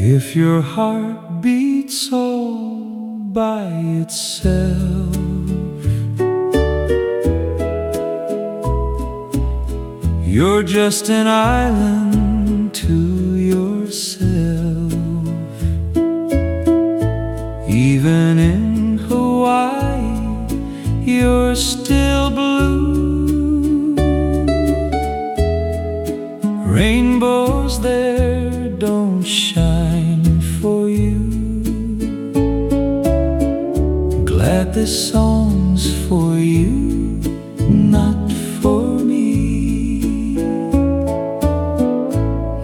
If your heart beats all by itself. You're just an island to yourself. Even in Hawaii, you're still blue. Rainbows there don't shine Glad this song's for you, not for me.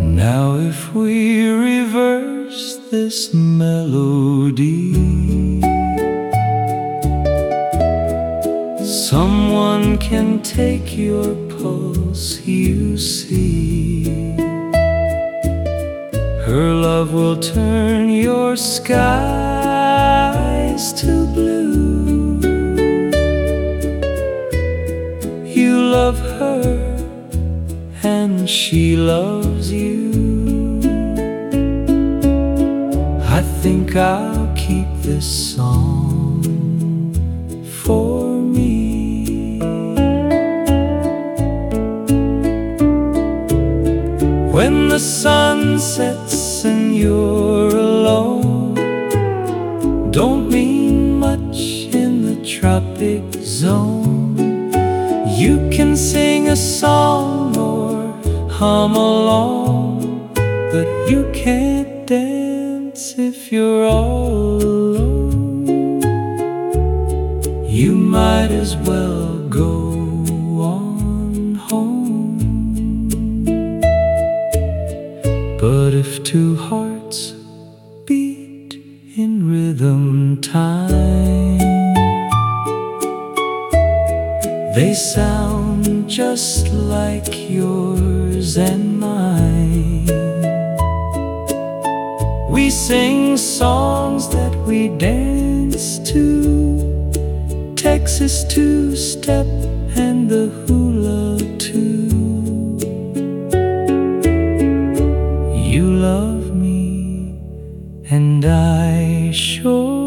Now, if we reverse this melody, someone can take your pulse, you see. Her love will turn your skies to blue. Love her, and she loves you. I think I'll keep this song for me. When the sun sets and you're alone, don't mean much in the tropic zone. You can sing a song or hum along, but you can't dance if you're all alone. You might as well go on home. But if two hearts beat in rhythm time, they sound just like yours and mine. We sing songs that we dance to, Texas two step and the hula too. You love me, and I sure